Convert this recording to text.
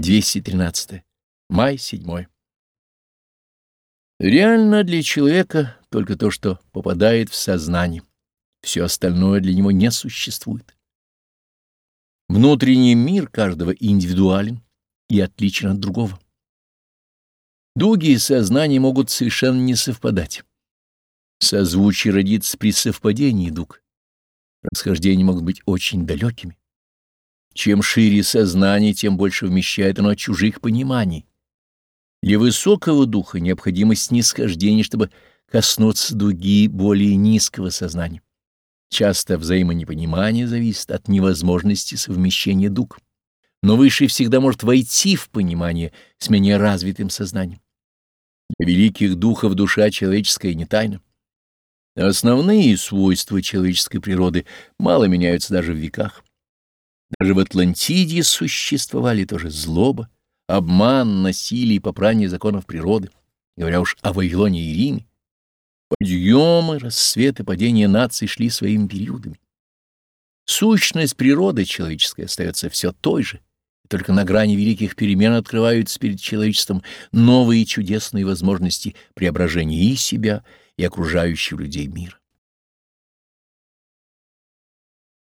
213. Май 7. Реально для человека только то, что попадает в сознание. Все остальное для него не существует. Внутренний мир каждого индивидуален и отличен от другого. Дуги и сознания могут совершенно не совпадать. Созвучие родится при совпадении дуг. Расхождения могут быть очень далекими. Чем шире сознание, тем больше вмещает оно чужих пониманий. Для высокого духа необходимость снисхождения, чтобы коснуться дуги более низкого сознания. Часто взаимонепонимание зависит от невозможности совмещения дуг, но высший всегда может войти в понимание с менее развитым сознанием. Для великих духов душа человеческая не тайна. Основные свойства человеческой природы мало меняются даже в веках. Даже в Атлантиде существовали тоже злоба, обман, насилие и попрание законов природы, говоря уж о Вавилоне и Риме. Подъемы, рассветы, падения наций шли своими периодами. Сущность природы человеческой остается все той же, только на грани великих перемен открываются перед человечеством новые чудесные возможности преображения и себя, и окружающих людей мира.